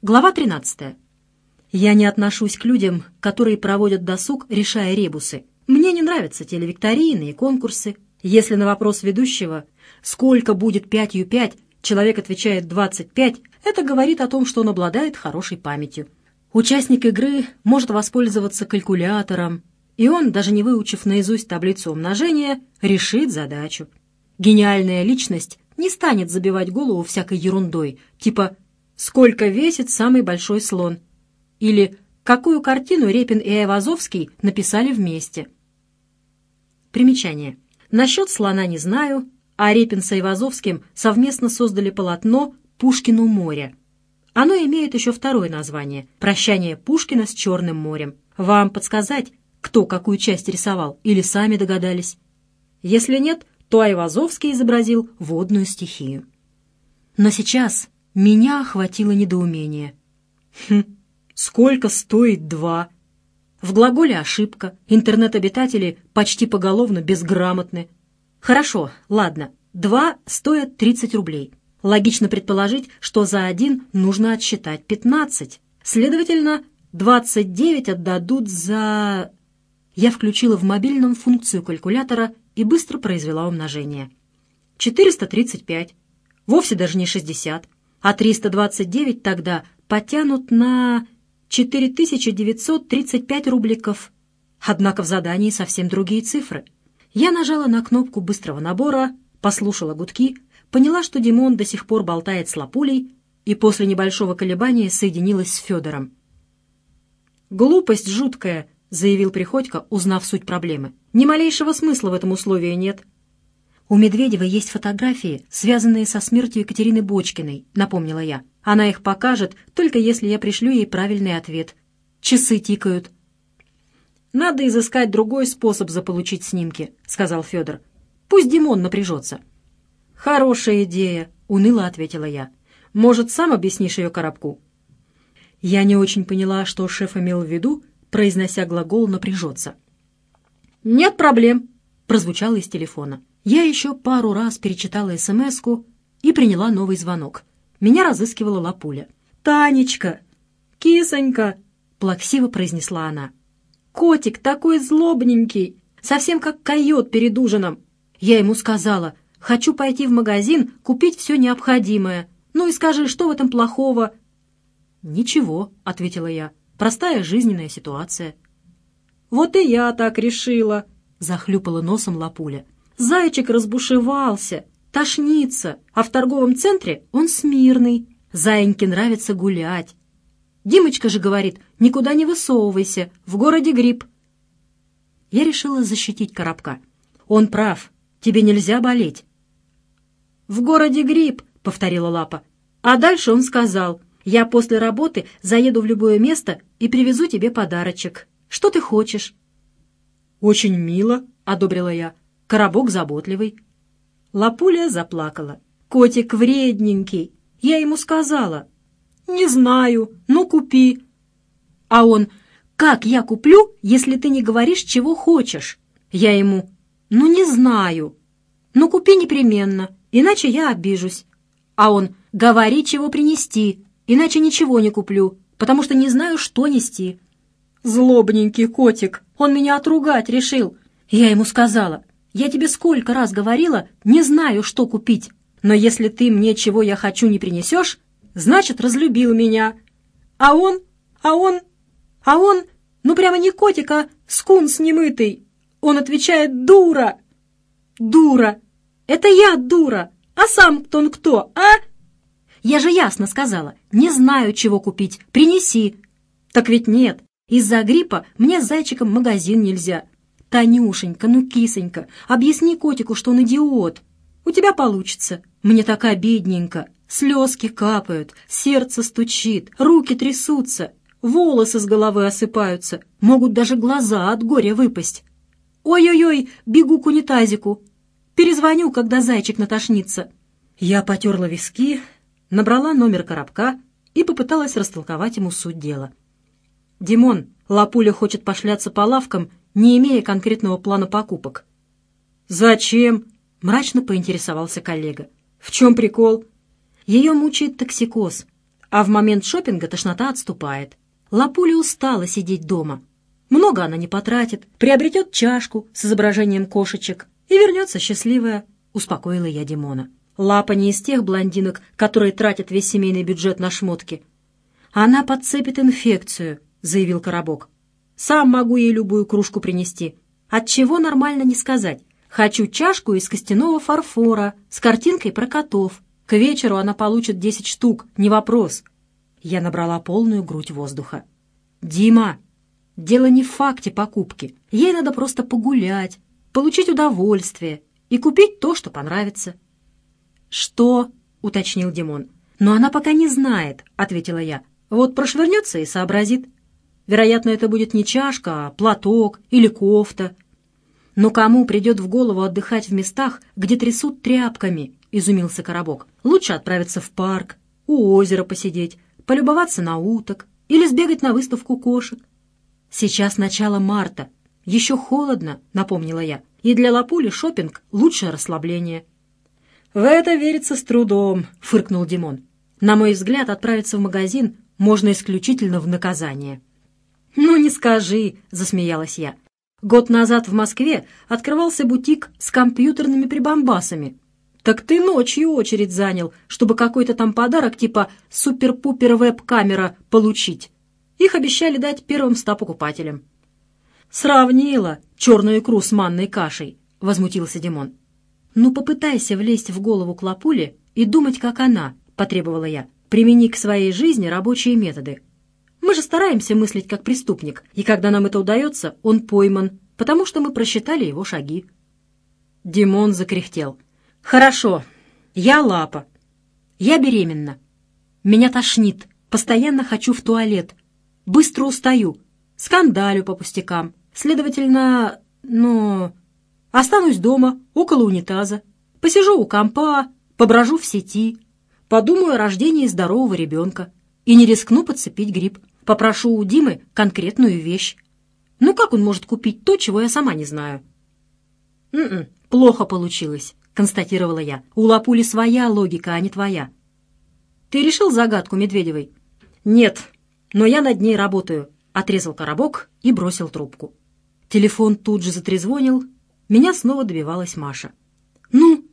Глава 13. Я не отношусь к людям, которые проводят досуг, решая ребусы. Мне не нравятся телевикторины и конкурсы. Если на вопрос ведущего «Сколько будет пятью пять?» человек отвечает 25, это говорит о том, что он обладает хорошей памятью. Участник игры может воспользоваться калькулятором, и он, даже не выучив наизусть таблицу умножения, решит задачу. Гениальная личность не станет забивать голову всякой ерундой, типа «Сколько весит самый большой слон?» или «Какую картину Репин и Айвазовский написали вместе?» Примечание. Насчет слона не знаю, а Репин с Айвазовским совместно создали полотно «Пушкину море». Оно имеет еще второе название «Прощание Пушкина с Черным морем». Вам подсказать, кто какую часть рисовал, или сами догадались? Если нет, то Айвазовский изобразил водную стихию. Но сейчас меня охватило недоумение. Хм, сколько стоит два? В глаголе ошибка, интернет-обитатели почти поголовно безграмотны. Хорошо, ладно, два стоят 30 рублей. Логично предположить, что за один нужно отсчитать 15. Следовательно, 29 отдадут за... Я включила в мобильном функцию калькулятора и быстро произвела умножение. 435. Вовсе даже не 60 а 329 тогда потянут на 4935 рубликов. Однако в задании совсем другие цифры. Я нажала на кнопку быстрого набора, послушала гудки, поняла, что Димон до сих пор болтает с Лапулей и после небольшого колебания соединилась с Федором. «Глупость жуткая», — заявил Приходько, узнав суть проблемы. «Ни малейшего смысла в этом условии нет. «У Медведева есть фотографии, связанные со смертью Екатерины Бочкиной», — напомнила я. «Она их покажет, только если я пришлю ей правильный ответ. Часы тикают». «Надо изыскать другой способ заполучить снимки», — сказал Федор. «Пусть Димон напряжется». «Хорошая идея», — уныло ответила я. «Может, сам объяснишь ее коробку?» Я не очень поняла, что шеф имел в виду, произнося глагол «напряжется». «Нет проблем», — прозвучало из телефона. Я еще пару раз перечитала смс и приняла новый звонок. Меня разыскивала Лапуля. «Танечка! Кисонька!» — плаксиво произнесла она. «Котик такой злобненький, совсем как койот перед ужином. Я ему сказала, хочу пойти в магазин, купить все необходимое. Ну и скажи, что в этом плохого?» «Ничего», — ответила я. «Простая жизненная ситуация». «Вот и я так решила», — захлюпала носом Лапуля. Зайчик разбушевался, тошнится, а в торговом центре он смирный. Заиньке нравится гулять. Димочка же говорит, никуда не высовывайся, в городе грипп. Я решила защитить коробка. Он прав, тебе нельзя болеть. «В городе грипп», — повторила Лапа. А дальше он сказал, «Я после работы заеду в любое место и привезу тебе подарочек. Что ты хочешь?» «Очень мило», — одобрила я коробок заботливый. Лапуля заплакала. «Котик вредненький, я ему сказала». «Не знаю, ну купи». А он, «Как я куплю, если ты не говоришь, чего хочешь?» Я ему, «Ну не знаю». «Ну купи непременно, иначе я обижусь». А он, «Говори, чего принести, иначе ничего не куплю, потому что не знаю, что нести». Злобненький котик, он меня отругать решил. Я ему сказала, я тебе сколько раз говорила, не знаю, что купить. Но если ты мне чего я хочу не принесешь, значит, разлюбил меня. А он, а он, а он, ну прямо не котик, а скунс немытый. Он отвечает «дура». «Дура! Это я дура! А сам кто он кто, а?» Я же ясно сказала, не знаю, чего купить, принеси. Так ведь нет, из-за гриппа мне с зайчиком магазин нельзя. «Танюшенька, ну, кисонька, объясни котику, что он идиот. У тебя получится. Мне так обидненько. Слезки капают, сердце стучит, руки трясутся, волосы с головы осыпаются, могут даже глаза от горя выпасть. Ой-ой-ой, бегу к унитазику. Перезвоню, когда зайчик натошнится». Я потерла виски, набрала номер коробка и попыталась растолковать ему суть дела. «Димон, Лапуля хочет пошляться по лавкам не имея конкретного плана покупок. «Зачем?» — мрачно поинтересовался коллега. «В чем прикол?» Ее мучает токсикоз. а в момент шопинга тошнота отступает. Лапуля устала сидеть дома. Много она не потратит, приобретет чашку с изображением кошечек и вернется счастливая, успокоила я Димона. Лапа не из тех блондинок, которые тратят весь семейный бюджет на шмотки. Она подцепит инфекцию, заявил Коробок. Сам могу ей любую кружку принести. От чего нормально не сказать. Хочу чашку из костяного фарфора с картинкой про котов. К вечеру она получит десять штук, не вопрос. Я набрала полную грудь воздуха. «Дима, дело не в факте покупки. Ей надо просто погулять, получить удовольствие и купить то, что понравится». «Что?» — уточнил Димон. «Но она пока не знает», — ответила я. «Вот прошвырнется и сообразит. Вероятно, это будет не чашка, а платок или кофта». «Но кому придет в голову отдыхать в местах, где трясут тряпками?» — изумился Коробок. «Лучше отправиться в парк, у озера посидеть, полюбоваться на уток или сбегать на выставку кошек. Сейчас начало марта. Еще холодно, напомнила я. И для Лапули шопинг лучшее расслабление. В это верится с трудом, фыркнул Димон. На мой взгляд, отправиться в магазин можно исключительно в наказание. «Ну, не скажи», — засмеялась я. «Год назад в Москве открывался бутик с компьютерными прибамбасами. Так ты ночью очередь занял, чтобы какой-то там подарок типа супер-пупер веб-камера получить. Их обещали дать первым ста покупателям. «Сравнила черную икру с манной кашей», — возмутился Димон. «Ну, попытайся влезть в голову Клопули и думать, как она», — потребовала я. «Примени к своей жизни рабочие методы. Мы же стараемся мыслить как преступник, и когда нам это удается, он пойман, потому что мы просчитали его шаги». Димон закряхтел. «Хорошо. Я лапа. Я беременна. Меня тошнит. Постоянно хочу в туалет. Быстро устаю. Скандалю по пустякам. Следовательно, ну... Останусь дома, около унитаза. Посижу у компа, поброжу в сети. Подумаю о рождении здорового ребенка. И не рискну подцепить грипп. Попрошу у Димы конкретную вещь. Ну как он может купить то, чего я сама не знаю? Н -н, плохо получилось констатировала я. «У Лапули своя логика, а не твоя». «Ты решил загадку Медведевой?» «Нет, но я над ней работаю», — отрезал коробок и бросил трубку. Телефон тут же затрезвонил. Меня снова добивалась Маша. «Ну,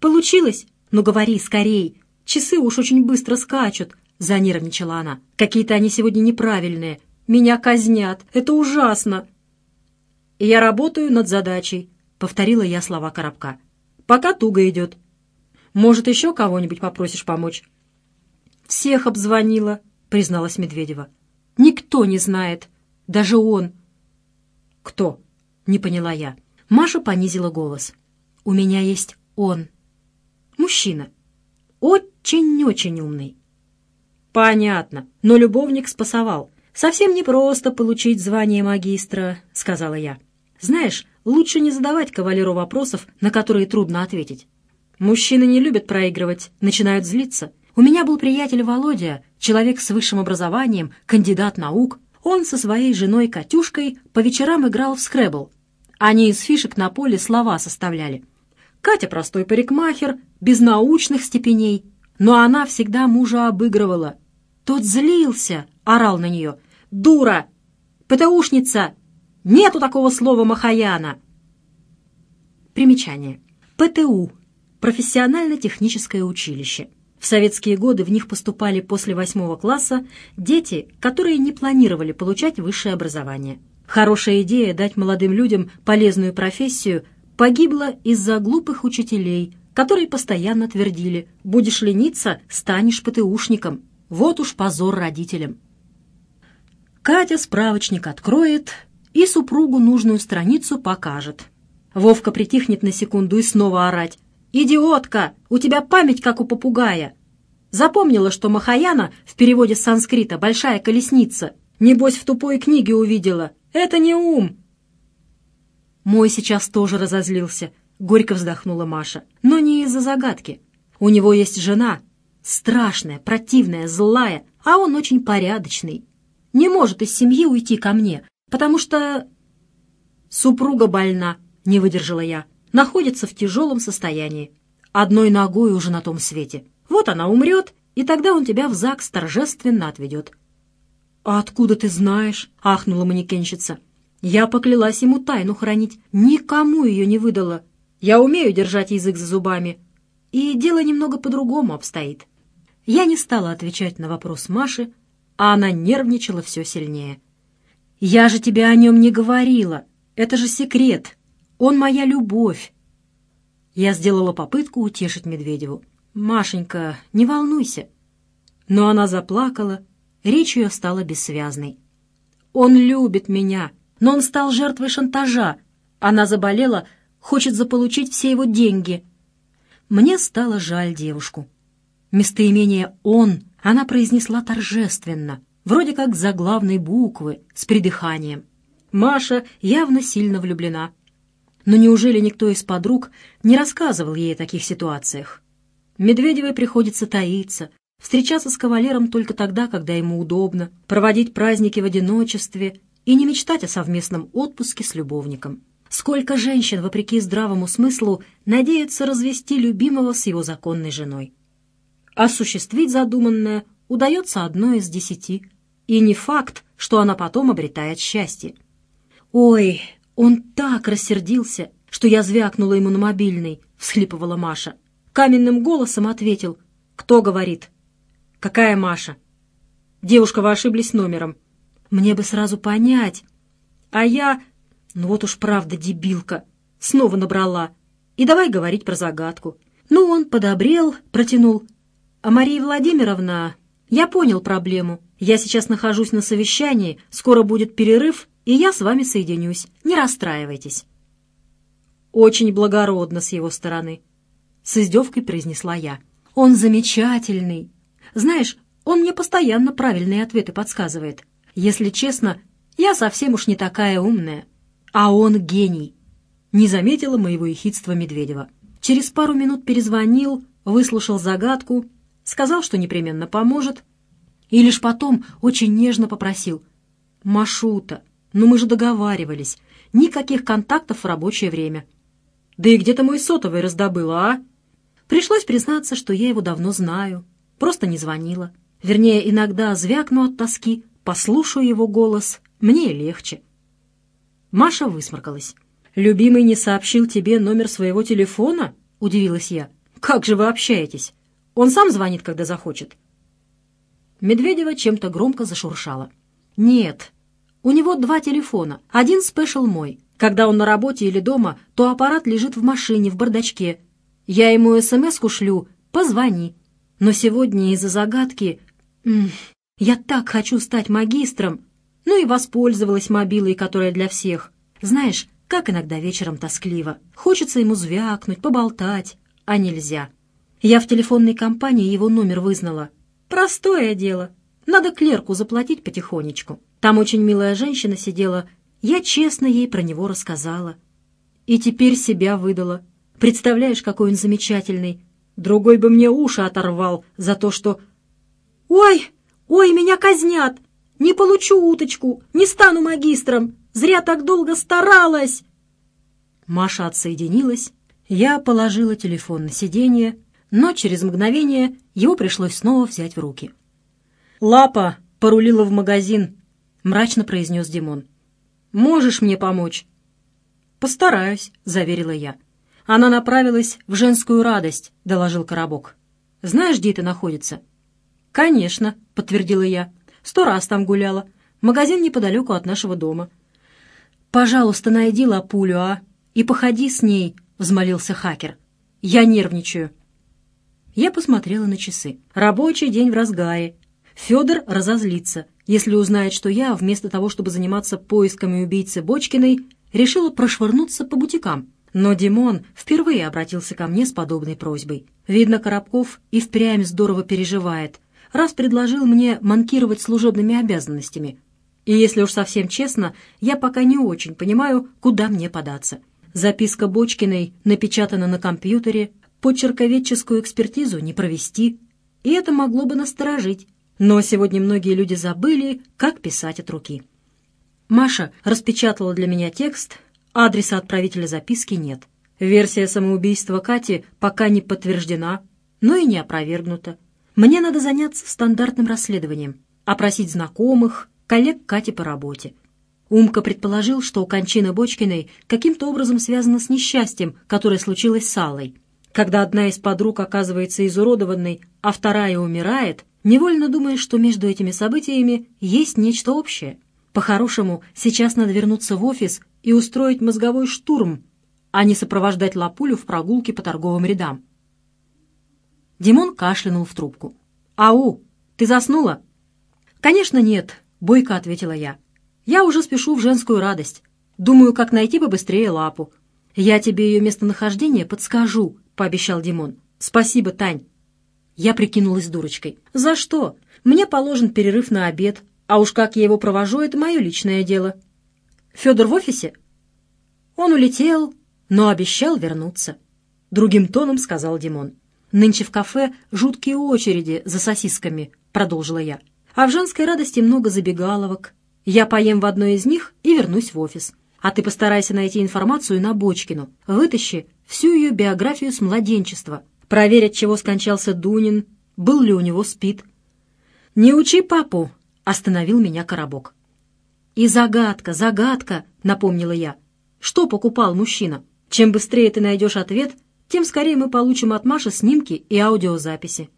получилось? Ну, говори скорей. Часы уж очень быстро скачут», — занервничала она. «Какие-то они сегодня неправильные. Меня казнят. Это ужасно». «Я работаю над задачей», — повторила я слова коробка. Пока туго идет. Может, еще кого-нибудь попросишь помочь?» «Всех обзвонила», — призналась Медведева. «Никто не знает. Даже он». «Кто?» — не поняла я. Маша понизила голос. «У меня есть он. Мужчина. Очень-очень умный». «Понятно, но любовник спасовал. Совсем непросто получить звание магистра», — сказала я. «Знаешь, лучше не задавать кавалеру вопросов, на которые трудно ответить. Мужчины не любят проигрывать, начинают злиться. У меня был приятель Володя, человек с высшим образованием, кандидат наук. Он со своей женой Катюшкой по вечерам играл в скребл. Они из фишек на поле слова составляли. Катя простой парикмахер, без научных степеней, но она всегда мужа обыгрывала. Тот злился, орал на нее. «Дура! ПТУшница! Нету такого слова «махаяна». Примечание. ПТУ. Профессионально-техническое училище. В советские годы в них поступали после восьмого класса дети, которые не планировали получать высшее образование. Хорошая идея дать молодым людям полезную профессию погибла из-за глупых учителей, которые постоянно твердили «будешь лениться, станешь ПТУшником». Вот уж позор родителям. Катя справочник откроет, и супругу нужную страницу покажет. Вовка притихнет на секунду и снова орать. «Идиотка! У тебя память, как у попугая!» Запомнила, что Махаяна в переводе с санскрита «большая колесница». Небось, в тупой книге увидела. Это не ум. Мой сейчас тоже разозлился. Горько вздохнула Маша. Но не из-за загадки. У него есть жена. Страшная, противная, злая, а он очень порядочный. Не может из семьи уйти ко мне, потому что супруга больна, не выдержала я, находится в тяжелом состоянии. Одной ногой уже на том свете. Вот она умрет, и тогда он тебя в ЗАГС торжественно отведет». «А откуда ты знаешь?» — ахнула манекенщица. «Я поклялась ему тайну хранить, никому ее не выдала. Я умею держать язык за зубами. И дело немного по-другому обстоит». Я не стала отвечать на вопрос Маши, а она нервничала все сильнее. «Я же тебе о нем не говорила. Это же секрет. Он моя любовь». Я сделала попытку утешить Медведеву. «Машенька, не волнуйся». Но она заплакала, речь ее стала бессвязной. «Он любит меня, но он стал жертвой шантажа. Она заболела, хочет заполучить все его деньги». Мне стало жаль девушку. Местоимение «он» она произнесла торжественно, вроде как заглавной буквы, с придыханием. Маша явно сильно влюблена. Но неужели никто из подруг не рассказывал ей о таких ситуациях? Медведевой приходится таиться, встречаться с кавалером только тогда, когда ему удобно, проводить праздники в одиночестве и не мечтать о совместном отпуске с любовником. Сколько женщин, вопреки здравому смыслу, надеются развести любимого с его законной женой. Осуществить задуманное удается одной из десяти, и не факт, что она потом обретает счастье. «Ой, он так рассердился, что я звякнула ему на мобильный», — всхлипывала Маша. Каменным голосом ответил. «Кто говорит?» «Какая Маша?» «Девушка, вы ошиблись номером». «Мне бы сразу понять». А я... Ну вот уж правда дебилка. Снова набрала. И давай говорить про загадку. Ну, он подобрел, протянул. А Мария Владимировна... Я понял проблему. Я сейчас нахожусь на совещании, скоро будет перерыв, и я с вами соединюсь. Не расстраивайтесь». «Очень благородно с его стороны», — с издевкой произнесла я. «Он замечательный. Знаешь, он мне постоянно правильные ответы подсказывает. Если честно, я совсем уж не такая умная. А он гений». Не заметила моего ехидства Медведева. Через пару минут перезвонил, выслушал загадку, сказал, что непременно поможет, и лишь потом очень нежно попросил. «Машута, но мы же договаривались. Никаких контактов в рабочее время. Да и где то мой сотовый раздобыла, а? Пришлось признаться, что я его давно знаю. Просто не звонила. Вернее, иногда звякну от тоски, послушаю его голос. Мне легче. Маша высморкалась. «Любимый не сообщил тебе номер своего телефона?» — удивилась я. «Как же вы общаетесь? Он сам звонит, когда захочет». Медведева чем-то громко зашуршала. «Нет, у него два телефона. Один спешл мой. Когда он на работе или дома, то аппарат лежит в машине, в бардачке. Я ему смс-ку шлю «позвони». Но сегодня из-за загадки... Я так хочу стать магистром. Ну и воспользовалась мобилой, которая для всех. Знаешь, как иногда вечером тоскливо. Хочется ему звякнуть, поболтать, а нельзя. Я в телефонной компании его номер вызнала. Простое дело. Надо клерку заплатить потихонечку. Там очень милая женщина сидела. Я честно ей про него рассказала. И теперь себя выдала. Представляешь, какой он замечательный. Другой бы мне уши оторвал за то, что... «Ой, ой, меня казнят! Не получу уточку, не стану магистром! Зря так долго старалась!» Маша отсоединилась. Я положила телефон на сиденье, но через мгновение его пришлось снова взять в руки. «Лапа порулила в магазин», — мрачно произнес Димон. «Можешь мне помочь?» «Постараюсь», — заверила я. «Она направилась в женскую радость», — доложил Коробок. «Знаешь, где это находится?» «Конечно», — подтвердила я. «Сто раз там гуляла. Магазин неподалеку от нашего дома». «Пожалуйста, найди лапулю, а? И походи с ней», — взмолился хакер. «Я нервничаю». Я посмотрела на часы. Рабочий день в разгаре. Федор разозлится, если узнает, что я, вместо того, чтобы заниматься поисками убийцы Бочкиной, решила прошвырнуться по бутикам. Но Димон впервые обратился ко мне с подобной просьбой. Видно, Коробков и впрямь здорово переживает, раз предложил мне манкировать служебными обязанностями. И если уж совсем честно, я пока не очень понимаю, куда мне податься. Записка Бочкиной напечатана на компьютере, почерковедческую экспертизу не провести, и это могло бы насторожить. Но сегодня многие люди забыли, как писать от руки. Маша распечатала для меня текст, адреса отправителя записки нет. Версия самоубийства Кати пока не подтверждена, но и не опровергнута. Мне надо заняться стандартным расследованием, опросить знакомых, коллег Кати по работе. Умка предположил, что кончина Бочкиной каким-то образом связана с несчастьем, которое случилось с Аллой. Когда одна из подруг оказывается изуродованной, а вторая умирает, невольно думаешь, что между этими событиями есть нечто общее. По-хорошему, сейчас надо вернуться в офис и устроить мозговой штурм, а не сопровождать Лапулю в прогулке по торговым рядам. Димон кашлянул в трубку. «Ау, ты заснула?» «Конечно нет», — бойко ответила я. Я уже спешу в женскую радость. Думаю, как найти побыстрее лапу. Я тебе ее местонахождение подскажу, — пообещал Димон. Спасибо, Тань. Я прикинулась дурочкой. За что? Мне положен перерыв на обед, а уж как я его провожу, это мое личное дело. Федор в офисе? Он улетел, но обещал вернуться. Другим тоном сказал Димон. Нынче в кафе жуткие очереди за сосисками, продолжила я. А в женской радости много забегаловок, я поем в одной из них и вернусь в офис. А ты постарайся найти информацию на Бочкину. Вытащи всю ее биографию с младенчества. Проверь, от чего скончался Дунин, был ли у него спид. «Не учи папу!» — остановил меня коробок. «И загадка, загадка!» — напомнила я. «Что покупал мужчина? Чем быстрее ты найдешь ответ, тем скорее мы получим от Маши снимки и аудиозаписи».